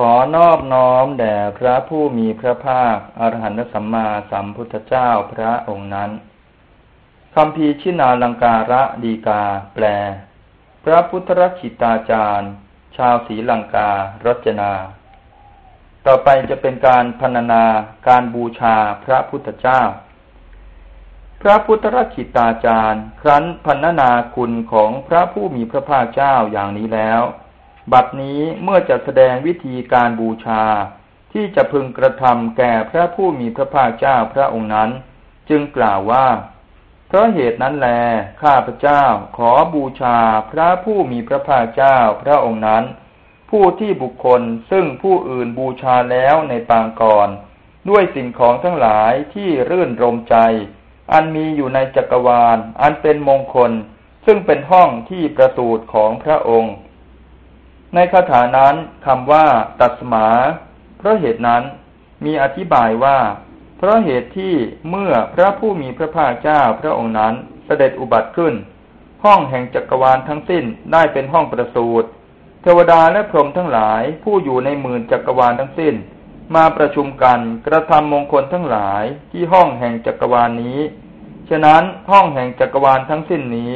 ขอนอบน้อมแด่พระผู้มีพระภาค อรหันตสัมมาสัมพุทธเจ้าพระองค์นั้นคำพีชินาลังการะดีกา แปล พระพุทธรักิตาจารย์ ชาวศรีลังการจนา ต่อไปจะเป็นการพรรณนาการบูชาพระพุทธเจ้า พระพุทธรักิตาจารย์ ครั้นพรรณนาคุณของพระผู้มีพระภาคเจ้าอย่างนี้แล้ว บัดนี้เมื่อจะแสดงวิธีการบูชาที่จะพึงกระทำแก่พระผู้มีพระภาคเจ้าพระองค์นั้น จึงกล่าวว่าเพราะเหตุนั้นแล ข้าพเจ้าขอบูชาพระผู้มีพระภาคเจ้าพระองค์นั้น ผู้ที่บุคคลซึ่งผู้อื่นบูชาแล้วในปางก่อน ด้วยสิ่งของทั้งหลายที่รื่นรมใจ อันมีอยู่ในจักรวาล อันเป็นมงคล ซึ่งเป็นห้องที่ประสูตรของพระองค์ ในคาถานั้นคำว่า ตัดสมาเพราะเหตุนั้นมีอธิบายว่า เพราะเหตุที่เมื่อพระผู้มีพระภาคเจ้าพระองค์นั้นเสด็จอุบัติขึ้น ห้องแห่งจักรวาลทั้งสิ้นได้เป็นห้องประสูตรเทวดาและพรหมทั้งหลายผู้อยู่ในหมื่นจักรวาลทั้งสิ้น มาประชุมกันกระทำมงคลทั้งหลายที่ห้องแห่งจักรวาลนนี้ ฉะนั้นห้องแห่งจักรวาลทั้งสิ้นนี้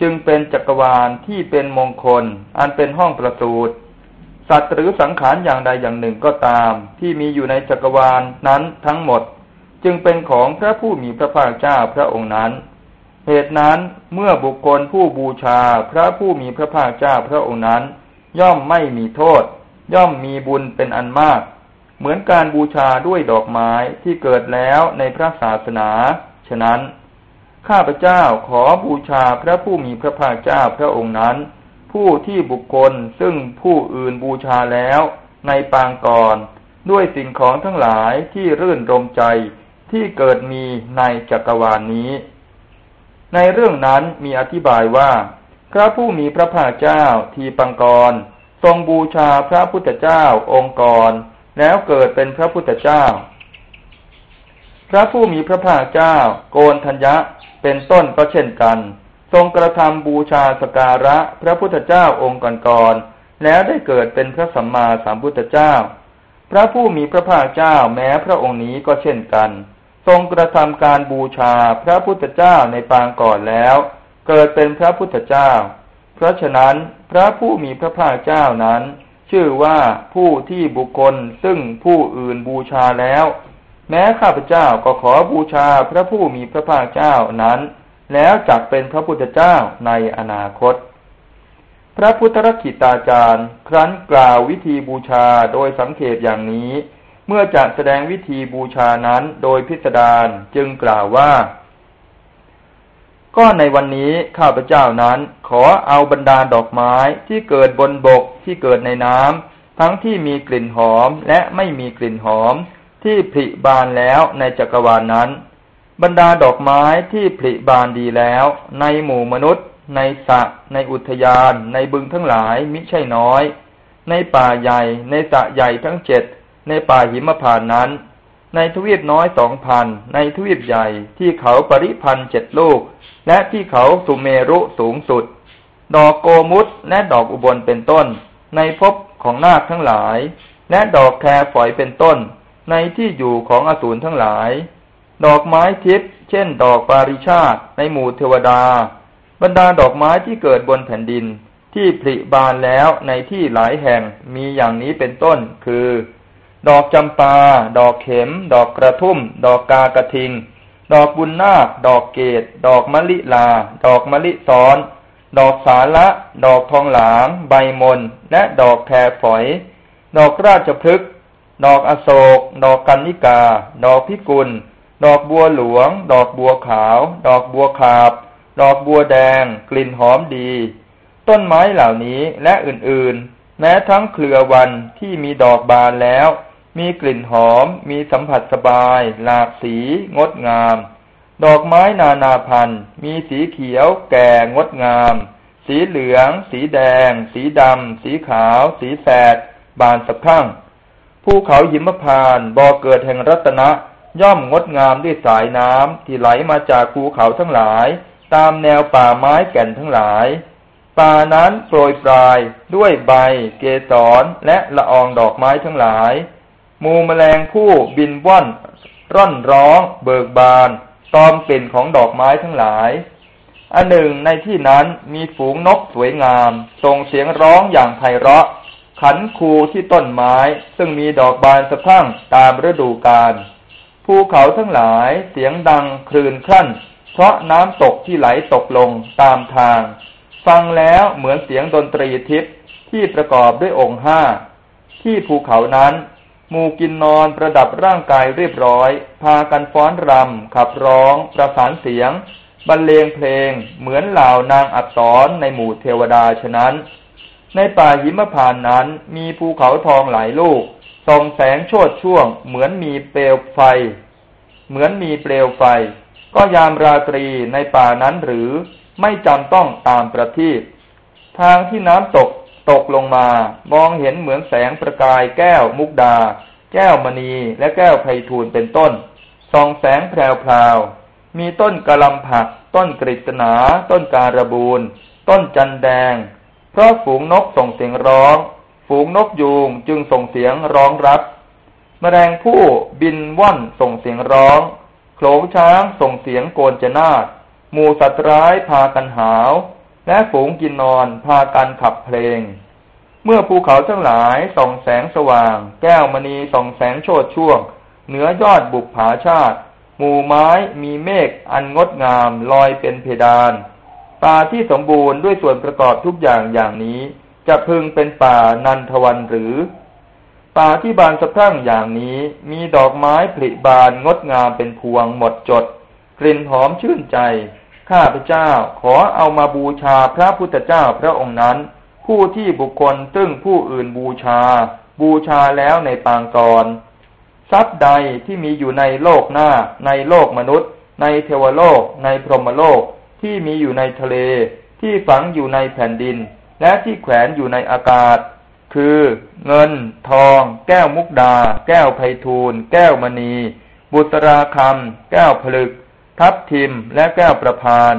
จึงเป็นจักรวาลที่เป็นมงคล อันเป็นห้องประสูตรสัตว์หรือสังขารอย่างใดอย่างหนึ่งก็ตาม ที่มีอยู่ในจักรวาลนั้นทั้งหมด จึงเป็นของพระผู้มีพระภาคเจ้าพระองค์นั้น เหตุนั้นเมื่อบุคคลผู้บูชาพระผู้มีพระภาคเจ้าพระองค์นั้น ย่อมไม่มีโทษ ย่อมมีบุญเป็นอันมาก เหมือนการบูชาด้วยดอกไม้ที่เกิดแล้วในพระศาสนา ฉะนั้น ข้าพเจ้าขอบูชาพระผู้มีพระภาคเจ้าพระองค์นั้น ผู้ที่บุคคลซึ่งผู้อื่นบูชาแล้วในปางก่อนด้วยสิ่งของทั้งหลายที่รื่นรมใจที่เกิดมีในจักรวาลนนี้ ในเรื่องนั้นมีอธิบายว่า พระผู้มีพระภาคเจ้าทีปังกร ทรงบูชาพระพุทธเจ้าองค์กร แล้วเกิดเป็นพระพุทธเจ้า พระผู้มีพระภาคเจ้า โกนทัญญะเป็นต้นก็เช่นกัน ทรงกระทำบูชาสการะพระพุทธเจ้าองค์ก่อนๆแล้วได้เกิดเป็นพระสัมมาสัมพุทธเจ้า พระผู้มีพระภาคเจ้าแม้พระองค์นี้ก็เช่นกัน ทรงกระทำการบูชาพระพุทธเจ้าในปางก่อนแล้ว เกิดเป็นพระพุทธเจ้า เพราะฉะนั้นพระผู้มีพระภาคเจ้านั้น ชื่อว่าผู้ที่บุคคลซึ่งผู้อื่นบูชาแล้ว แม้ข้าพเจ้าก็ขอบูชาพระผู้มีพระภาคเจ้านั้น แล้วจักเป็นพระพุทธเจ้าในอนาคต พระพุทธรักิตาจารย์ ครั้นกล่าววิธีบูชาโดยสังเขปอย่างนี้ เมื่อจะแสดงวิธีบูชานั้นโดยพิสดารจึงกล่าวว่า ก็ในวันนี้ข้าพเจ้านั้นขอเอาบรรดาดอกไม้ที่เกิดบนบกที่เกิดในน้ำทั้งที่มีกลิ่นหอมและไม่มีกลิ่นหอม ที่ผลิบานแล้วในจักรวาลนนั้น บรรดาดอกไม้ที่ผลิบานดีแล้ว ในหมู่มนุษย์ ในสระในอุทยาน ในบึงทั้งหลายมิใช่น้อย ในป่าใหญ่ ในสระใหญ่ทั้งเจ็ดในป่าหิมพานนั้น ในทวีปน้อยสองพันในทวีปใหญ่ที่เขาปริพันธ์เจ็ดลูก และที่เขาสุเมรุสูงสุด ดอกโกมุตและดอกอุบลเป็นต้น ในภพของนาคทั้งหลาย และดอกแครฝอยเป็นต้น ในที่อยู่ของอสูรทั้งหลาย ดอกไม้ทิพย์เช่น ดอกปาริชาติในหมู่เทวดา บรรดาดอกไม้ที่เกิดบนแผ่นดินที่ผลิบานแล้วในที่หลายแห่งมีอย่างนี้เป็นต้น คือ ดอกจำปา ดอกเข็ม ดอกกระทุ่ม ดอกกากระทิง ดอกบุญนาค ดอกเกต ดอกมะลิลา ดอกมะลิซ้อน ดอกสาละ ดอกทองหลาง ใบมน และดอกแครฝอย ดอกราชพฤกษ์ ดอกอโศก ดอกกันนิกา ดอกพิกุล ดอกบัวหลวง ดอกบัวขาว ดอกบัวขาบ ดอกบัวแดง กลิ่นหอมดี ต้นไม้เหล่านี้และอื่นๆ แม้ทั้งเครือวันที่มีดอกบานแล้ว มีกลิ่นหอม มีสัมผัสสบาย หลากสี งดงาม ดอกไม้นานาพันธุ์ มีสีเขียว แก่งดงาม สีเหลือง สีแดง สีดำ สีขาว สีแสด บานสะพั่ง ภูเขาหิมพานบ่อเกิดแห่งรัตนะ ย่อมงดงามด้วยสายน้ำที่ไหลมาจากภูเขาทั้งหลาย ตามแนวป่าไม้แก่นทั้งหลาย ป่านั้นโปรยปลายด้วยใบ เกสรและละอองดอกไม้ทั้งหลายมูแมลงผู้บินว่อน ร่อนร้อง เบิกบาน ตอมกลิ่นของดอกไม้ทั้งหลาย อันหนึ่งในที่นั้นมีฝูงนกสวยงามส่งเสียงร้องอย่างไพเราะ ขันคูที่ต้นไม้ซึ่งมีดอกบานสะพั่งตามฤดูกาลภูเขาทั้งหลายเสียงดังคลื่นครั่น เพราะน้ำตกที่ไหลตกลงตามทาง ฟังแล้วเหมือนเสียงดนตรีทิพย์ที่ประกอบด้วยองค์ห้า ที่ภูเขานั้นมูกินนอนประดับร่างกายเรียบร้อย พากันฟ้อนรำ ขับร้อง ประสานเสียง บรรเลงเพลงเหมือนเหล่านางอักษรในหมู่เทวดาฉะนั้น ในป่าหิมพานนั้นมีภูเขาทองหลายลูกส่องแสงโชดช่วง เหมือนมีเปลวไฟ เหมือนมีเปลวไฟ ก็ยามราตรีในป่านั้นหรือไม่จำต้องตามประทีปทางที่น้ำตกตกลงมามองเห็นเหมือนแสงประกายแก้วมุกดา แก้วมณีและแก้วไพทูลเป็นต้นส่องแสงแพรวๆมีต้นกระลำผัก ต้นกฤษณา ต้นการบูนต้นจันแดง เพราะฝูงนกส่งเสียงร้อง ฝูงนกยูงจึงส่งเสียงร้องรับ แมลงผู้บินว่อนส่งเสียงร้องโขลงช้างส่งเสียงโกนจนาดหมูสัตว์ร้ายพากันหาว และฝูงกินนอนพากันขับเพลง เมื่อภูเขาทั้งหลายส่องแสงสว่าง แก้วมณีส่องแสงโชดช่วง เหนือยอดบุกผาชาติ หมู่ไม้มีเมฆอันงดงามลอยเป็นเพดาน ป่าที่สมบูรณ์ด้วยส่วนประกอบทุกอย่างอย่างนี้ จะพึงเป็นป่านันทวันหรือ ป่าที่บานสะพรั่งอย่างนี้ มีดอกไม้ผลิบานงดงามเป็นพวงหมดจด กลิ่นหอมชื่นใจ ข้าพเจ้าขอเอามาบูชาพระพุทธเจ้าพระองค์นั้น ผู้ที่บุคคลตึ้งผู้อื่นบูชา บูชาแล้วในปางกรทรัพย์ใดที่มีอยู่ในโลกหน้า ในโลกมนุษย์ ในเทวโลก ในพรหมโลก ที่มีอยู่ในทะเล ที่ฝังอยู่ในแผ่นดิน และที่แขวนอยู่ในอากาศ คือเงิน ทอง แก้วมุกดา แก้วไพทูลแก้วมณี บุตราคำแก้วผลึก ทับทิมและแก้วประพาน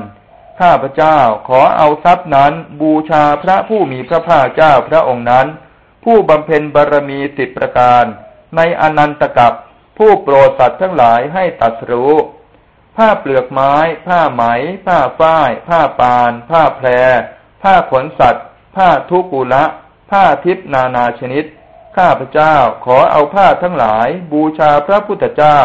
ข้าพเจ้าขอเอาทรัพย์นั้นบูชาพระผู้มีพระภาคเจ้าพระองค์นั้น ผู้บำเพ็ญบารมีสิบประการ ในอนันตกับผู้โปรดสัตว์ทั้งหลายให้ตัดรู้ ผ้าเปลือกไม้ ผ้าไหม ผ้าฝ้าย ผ้าปาน ผ้าแพร ผ้าขนสัตว์ ผ้าทุกุละ ผ้าทิพนานาชนิด ข้าพเจ้าขอเอาผ้าทั้งหลาย บูชาพระพุทธเจ้า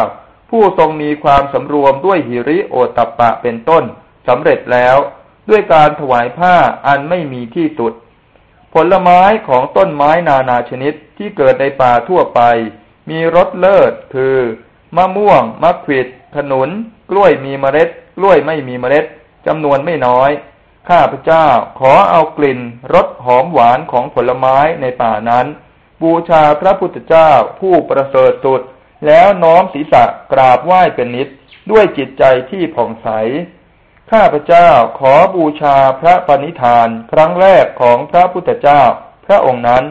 ผู้ทรงมีความสำรวมด้วยหิริโอตัปปะเป็นต้นสำเร็จแล้ว ด้วยการถวายผ้าอันไม่มีที่สุด ผลไม้ของต้นไม้นานาชนิดที่เกิดในป่าทั่วไป มีรสเลิศคือ มะม่วง มะขวิดขนุน กล้วยมีเมล็ด กล้วยไม่มีเมล็ดจำนวนไม่น้อย ข้าพเจ้าขอเอากลิ่นรสหอมหวานของผลไม้ในป่านั้น บูชาพระพุทธเจ้าผู้ประเสริฐสุด แล้วน้อมศีรษะกราบไหว้เป็นนิดด้วยจิตใจที่ผ่องใส ข้าพเจ้าขอบูชาพระปณิธานครั้งแรกของพระพุทธเจ้า พระองค์นั้น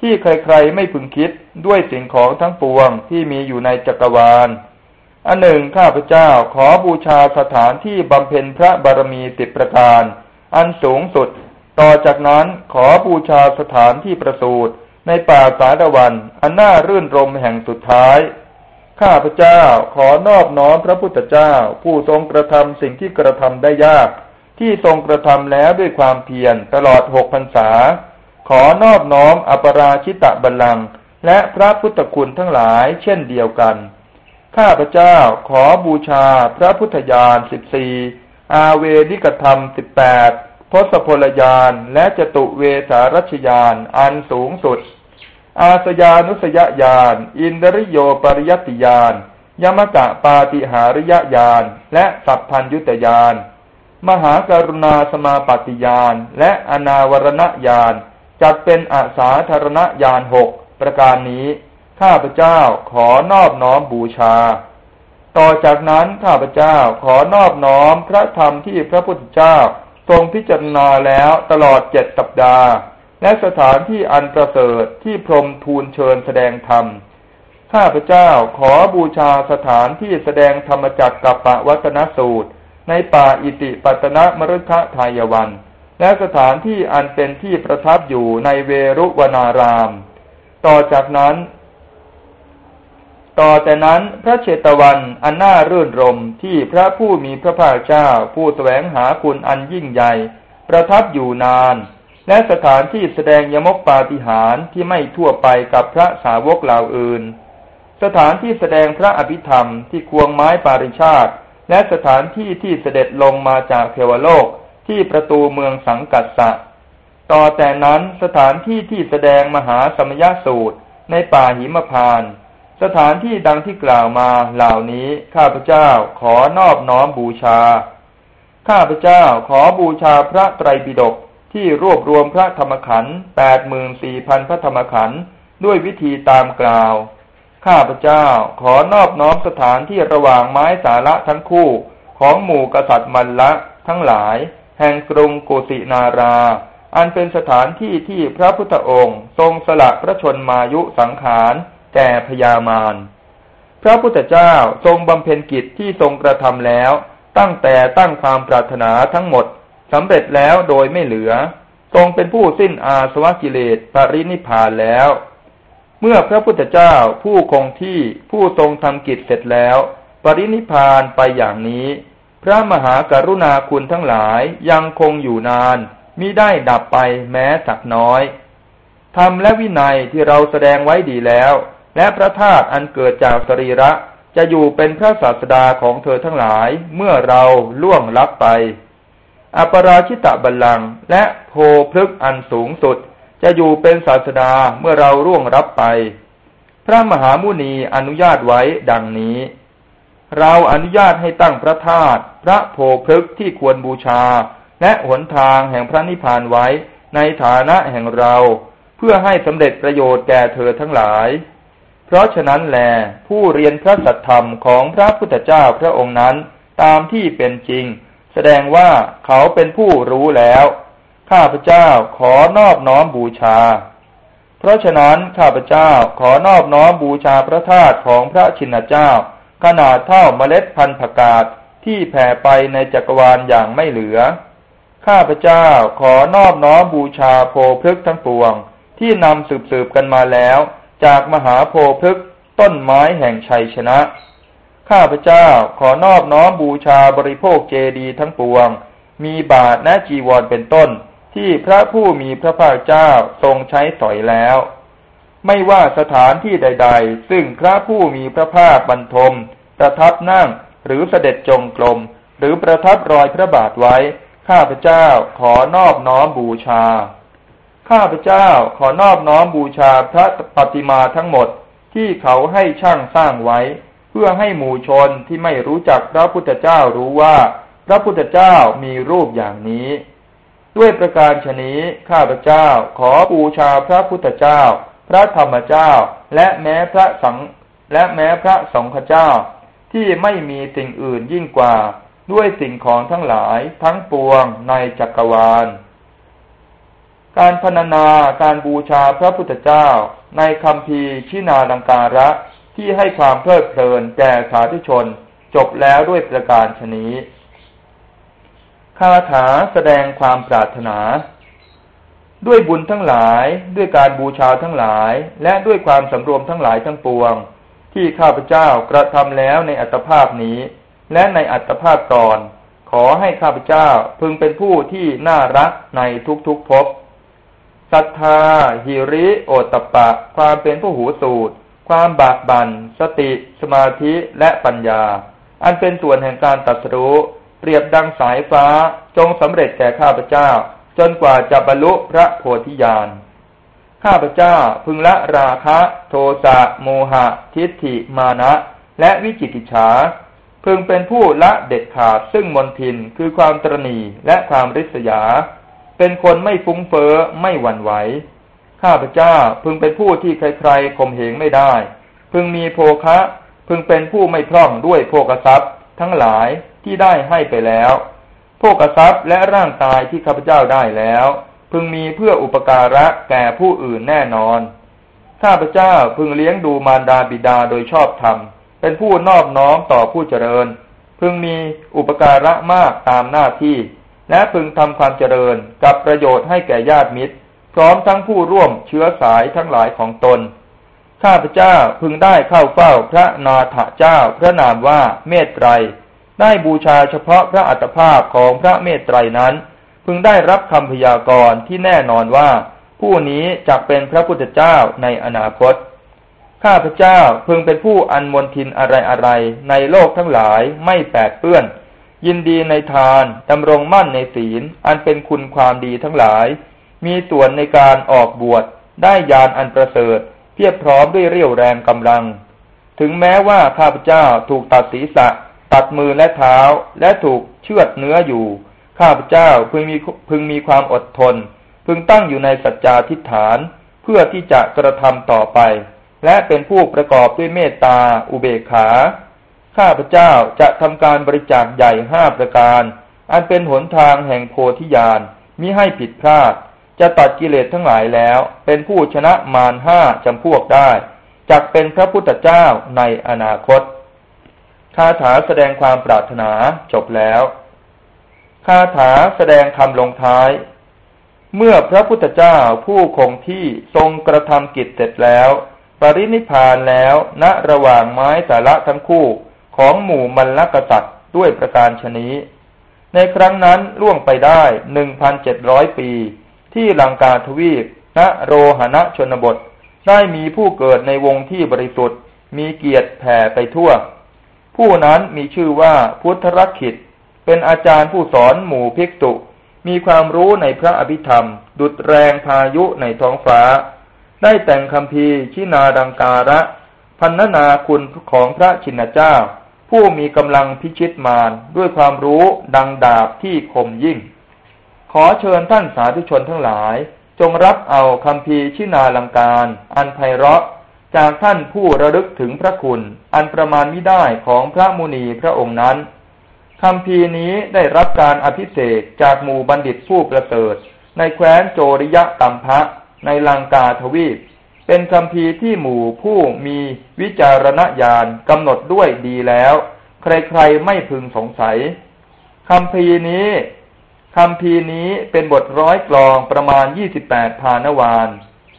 ที่ใครๆไม่พึงคิดด้วยสิ่งของทั้งปวงที่มีอยู่ในจักรวาล อันหนึ่งข้าพเจ้าขอบูชาสถานที่บำเพ็ญพระบารมีติดประการ อันสูงสุด ต่อจากนั้นขอบูชาสถานที่ประสูติในป่าสาดวันอันน่ารื่นรมแห่งสุดท้าย ข้าพเจ้าขอนอบน้อมพระพุทธเจ้า ผู้ทรงกระทำสิ่งที่กระทำได้ยาก ที่ทรงกระทำแล้วด้วยความเพียรตลอดหกพรรษา ขอนอบน้อมอปราชิตะบัลลังก์และพระพุทธคุณทั้งหลายเช่นเดียวกัน ข้าพเจ้าขอบูชาพระพุทธญาณสิบสี่อาเวนิกธรรมสิบแปดทศพลยานและจตุเวสารัชยานอันสูงสุด อาสยานุสยญาณอินทริโยปริยติญาณยมกะปาติหาริยญาณและสัพพัญยุตญาณมหากรุณาสมาปฏิญาณและอนาวรณญาณจัดเป็นอาสาธารณญาณหกประการนี้ ข้าพเจ้าขอนอบน้อมบูชา ต่อจากนั้นข้าพเจ้าขอนอบน้อมพระธรรมที่พระพุทธเจ้าทรงพิจารณาแล้วตลอดเจ็ดสัปดาห์ และสถานที่อันประเสริฐที่พรมทูลเชิญแสดงธรรม ข้าพเจ้าขอบูชาสถานที่แสดงธรรมจักรกับปวัตนสูตร ในป่าอิติปัตนมรุทะทายวัน และสถานที่อันเป็นที่ประทับอยู่ในเวรุวนาราม ต่อจากนั้น ต่อแต่นั้นพระเชตวันอันน่ารื่นรมที่พระผู้มีพระภาคเจ้าผู้แสวงหาคุณอันยิ่งใหญ่ ประทับอยู่นาน และสถานที่แสดงยมกปาฏิหาริย์ที่ไม่ทั่วไปกับพระสาวกเหล่าอื่น สถานที่แสดงพระอภิธรรมที่ควงไม้ปาริชาติ และสถานที่ที่เสด็จลงมาจากเทวโลกที่ประตูเมืองสังกัสสะต่อแต่นั้นสถานที่ที่แสดงมหาสมยสูตรในป่าหิมพาน สถานที่ดังที่กล่าวมาเหล่านี้ข้าพเจ้าขอนอบน้อมบูชา ข้าพเจ้าขอบูชาพระไตรปิฎกที่รวบรวมพระธรรมขันธ์แปดหมื่นสี่พันพระธรรมขันธ์ด้วยวิธีตามกล่าว ข้าพเจ้าขอนอบน้อมสถานที่ระหว่างไม้สาระทั้งคู่ของหมู่กษัตริย์มันละทั้งหลาย แห่งกรุงกุสินารา อันเป็นสถานที่ที่พระพุทธองค์ ทรงสละพระชนมายุสังขาร แก่พญามารพระพุทธเจ้าทรงบำเพ็ญกิจที่ทรงกระทำแล้ว ตั้งแต่ตั้งความปรารถนาทั้งหมดสำเร็จแล้วโดยไม่เหลือ ทรงเป็นผู้สิ้นอาสวะกิเลสปรินิพานแล้ว เมื่อพระพุทธเจ้าผู้คงที่ผู้ทรงทำกิจเสร็จแล้ว ปรินิพานไปอย่างนี้ พระมหากรุณาคุณทั้งหลายยังคงอยู่นานมิได้ดับไปแม้สักน้อยธรรมและวินัยที่เราแสดงไว้ดีแล้ว และพระธาตุอันเกิดจากสรีระจะอยู่เป็นพระศาสดาของเธอทั้งหลายเมื่อเราล่วงลับไป อปราชิตะบัลลังและโพพฤกอันสูงสุด จะอยู่เป็นศาสดาเมื่อเราร่วงรับไป พระมหามุนีอนุญาตไว้ดังนี้ เราอนุญาตให้ตั้งพระธาตุพระโพพฤกที่ควรบูชา และหนทางแห่งพระนิพพานไว้ในฐานะแห่งเรา เพื่อให้สำเร็จประโยชน์แก่เธอทั้งหลาย ราะฉะนั้นแลผู้เรียนพระสัทธรรมของพระพุทธเจ้าพระองค์นั้นตามที่เป็นจริง แสดงว่าเขาเป็นผู้รู้แล้ว ข้าพเจ้าขอนอบน้อมบูชา เพราะฉะนั้นข้าพเจ้าขอนอบน้อมบูชาพระธาตุของพระชินเจ้า ขนาดเท่าเมล็ดพันธุ์ผักกาดที่แผ่ไปในจักรวาลอย่างไม่เหลือ ข้าพเจ้าขอนอบน้อมบูชาโพพฤกทั้งปวง ที่นำสืบสืบกันมาแล้ว จากมหาโพพฤกต้นไม้แห่งชัยชนะ ข้าพเจ้าขอนอบน้อมบูชาบริโภคเจดีทั้งปวง มีบาทและจีวรเป็นต้น ที่พระผู้มีพระภาคเจ้าทรงใช้สอยแล้ว ไม่ว่าสถานที่ใด ๆ ซึ่งพระผู้มีพระภาคบรรทม ประทับนั่งหรือเสด็จจงกรมหรือประทับรอยพระบาทไว้ ข้าพเจ้าขอนอบน้อมบูชา ข้าพเจ้าขอนอบน้อมบูชาพระปฏิมาทั้งหมดที่เขาให้ช่างสร้างไว้ เพื่อให้หมู่ชนที่ไม่รู้จักพระพุทธเจ้ารู้ว่า พระพุทธเจ้ามีรูปอย่างนี้ ด้วยประการชนี้ข้าพเจ้าขอบูชาพระพุทธเจ้า พระธรรมเจ้าและแม้พระสังและแม้พระสงฆ์เจ้า ที่ไม่มีสิ่งอื่นยิ่งกว่า ด้วยสิ่งของทั้งหลายทั้งปวงในจักรวาล การพรรณนาการบูชาพระพุทธเจ้า ในคำพีชินาลังการะที่ให้ความเพลิดเพลินแก่สาธุชน จบแล้วด้วยประการชนี้คาถาแสดงความปรารถนา ด้วยบุญทั้งหลายด้วยการบูชาทั้งหลาย และด้วยความสำรวมทั้งหลายทั้งปวง ที่ข้าพเจ้ากระทำแล้วในอัตภาพนี้ และในอัตภาพก่อน ขอให้ข้าพเจ้าพึงเป็นผู้ที่น่ารักในทุกๆภพ ศรัทธาหิริ โอตตปะ ความเป็นผู้หูสูตร ความบากบัน่นสติ สมาธิและปัญญา อันเป็นส่วนแห่งการตัดสู้ เปรียบดังสายฟ้าจงสำเร็จแก่ข้าพเจ้า จนกว่าจะบรรลุพระโพธิญาณข้าพเจ้าพึงละราคะ โทสะโมหะ ทิฏฐิมานะ และวิจิกิจฉาพึงเป็นผู้ละเด็ดขาดซึ่งมนทินคือความตรณีและความริษยา เป็นคนไม่ฟุ้งเฟอ้อไม่หวั่นไหว ข้าพเจ้าพึงเป็นผู้ที่ใครๆข่มเหงไม่ได้ พึงมีโภคะ พึงเป็นผู้ไม่พร่องด้วยโภกทรัพย์ ทั้งหลายที่ได้ให้ไปแล้วโภคทรัพย์และร่างกายที่ข้าพเจ้าได้แล้ว พึงมีเพื่ออุปการะแก่ผู้อื่นแน่นอน ข้าพเจ้าพึงเลี้ยงดูมารดาบิดาโดยชอบธรรม เป็นผู้นอบน้อมต่อผู้เจริญ พึงมีอุปการะมากตามหน้าที่ และพึงทำความเจริญกับประโยชน์ให้แก่ญาติมิตร พร้อมทั้งผู้ร่วมเชื้อสายทั้งหลายของตน ข้าพเจ้าพึงได้เข้าเฝ้าพระนาถเจ้าพระนามว่าเมตไตร ได้บูชาเฉพาะพระอัตภาพของพระเมตไตรนั้น พึงได้รับคำพยากรณ์ที่แน่นอนว่า ผู้นี้จะเป็นพระพุทธเจ้าในอนาคต ข้าพเจ้าพึงเป็นผู้อันมนทินอะไรอะไรในโลกทั้งหลายไม่แปดเปื้อน ยินดีในทานดำรงมั่นในศีล อันเป็นคุณความดีทั้งหลาย มีส่วนในการออกบวชได้ยานอันประเสริฐ เพียบพร้อมด้วยเรี่ยวแรงกำลัง ถึงแม้ว่าข้าพเจ้าถูกตัดศีรษะ ตัดมือและเท้าและถูกเชือดเนื้ออยู่ ข้าพเจ้าพึงมีพึงมีความอดทน พึงตั้งอยู่ในสัจจาทิฏฐาน เพื่อที่จะกระทำต่อไป และเป็นผู้ประกอบด้วยเมตตา อุเบกขา ข้าพเจ้าจะทำการบริจาคใหญ่ห้าประการ อันเป็นหนทางแห่งโพธิญาณมิให้ผิดพลาด จะตัดกิเลสทั้งหลายแล้ว เป็นผู้ชนะมารห้าจำพวกได้จักเป็นพระพุทธเจ้าในอนาคต คาถาแสดงความปรารถนาจบแล้ว คาถาแสดงคำลงท้าย เมื่อพระพุทธเจ้าผู้คงที่ทรงกระทำกิจเสร็จแล้ว ปรินิพานแล้วณระหว่างไม้สาระทั้งคู่ ของหมู่มัลลกษัตริย์ด้วยประการชนี้ ในครั้งนั้นล่วงไปได้หนึ่งพันเจ็ดร้อยปี ที่ลังกาทวีปณโรหณชนบท ได้มีผู้เกิดในวงที่บริสุทธิ์ มีเกียรติแผ่ไปทั่ว ผู้นั้นมีชื่อว่าพุทธรักขิต เป็นอาจารย์ผู้สอนหมู่ภิกษุมีความรู้ในพระอภิธรรม ดุดแรงพายุในท้องฟ้า ได้แต่งคำพีชินาดังการะ พันนาคุณของพระชินเจ้า ผู้มีกำลังพิชิตมารด้วยความรู้ดังดาบที่คมยิ่ง ขอเชิญท่านสาธุชนทั้งหลาย จงรับเอาคำพีชินาลังการ อันไพเราะจากท่านผู้ระลึกถึงพระคุณ อันประมาณไม่ได้ของพระมุนีพระองค์นั้นคำพีนี้ได้รับการอภิเษกจากหมู่บัณฑิตผู้ประเสริฐในแคว้นโจริยะตัมพะในลังกาทวีป เป็นคำพีที่หมู่ผู้มีวิจารณญาณกำหนดด้วยดีแล้ว ใครๆไม่พึงสงสัยคำพีนี้คำพีนี้เป็นบทร้อยกลองประมาณยี่สิบแปดพานวาน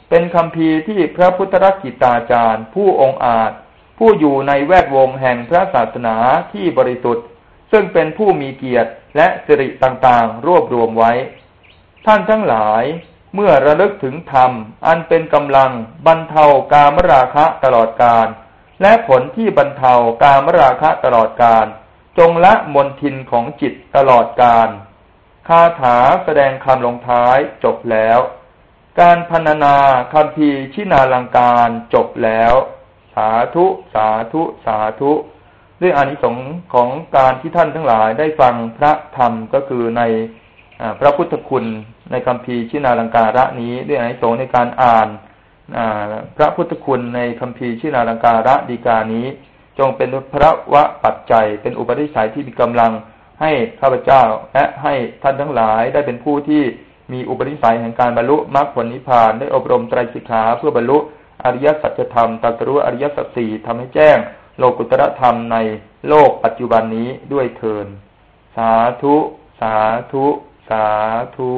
เป็นคำพีที่พระพุทธรักิตาจารย์ ผู้องอาจ ผู้อยู่ในแวดวงแห่งพระศาสนาที่บริสุทธิ์ ซึ่งเป็นผู้มีเกียรติและสิริต่างๆ รวบรวมไว้ ท่านทั้งหลาย เมื่อระลึกถึงธรรม อันเป็นกำลังบรรเทากามราคะตลอดกาลและผลที่บรรเทากามราคะตลอดกาลจงละมนทินของจิตตลอดกาลคาถาแสดงคำลงท้ายจบแล้ว การพรรณนาคำพีชินาลังการจบแล้ว สาธุสาธุสาธุ ด้วยอานิสงส์ของการที่ท่านทั้งหลายได้ฟังพระธรรมก็คือใน พระพุทธคุณในคำพีชินาลังการะนี้ ด้วยอานิสงส์ในการอ่านพระพุทธคุณในคำพีชินาลังการะดีกานี้ จงเป็นพระวะปัจจัย เป็นอุปนิสัยที่มีกำลังให้ข้าพเจ้าและให้ท่านทั้งหลายได้เป็นผู้ที่มีอุปนิสัยแห่งการบรรลุมรรคผลนิพพานได้อบรมไตรสิกขาเพื่อบรรลุอริยสัจธรรมตรัสรู้อริยสัจสี่ทำให้แจ้ง โลกุตระธรรมในโลกปัจจุบันนี้ด้วยเทินสาธุ สาธุ สาธุ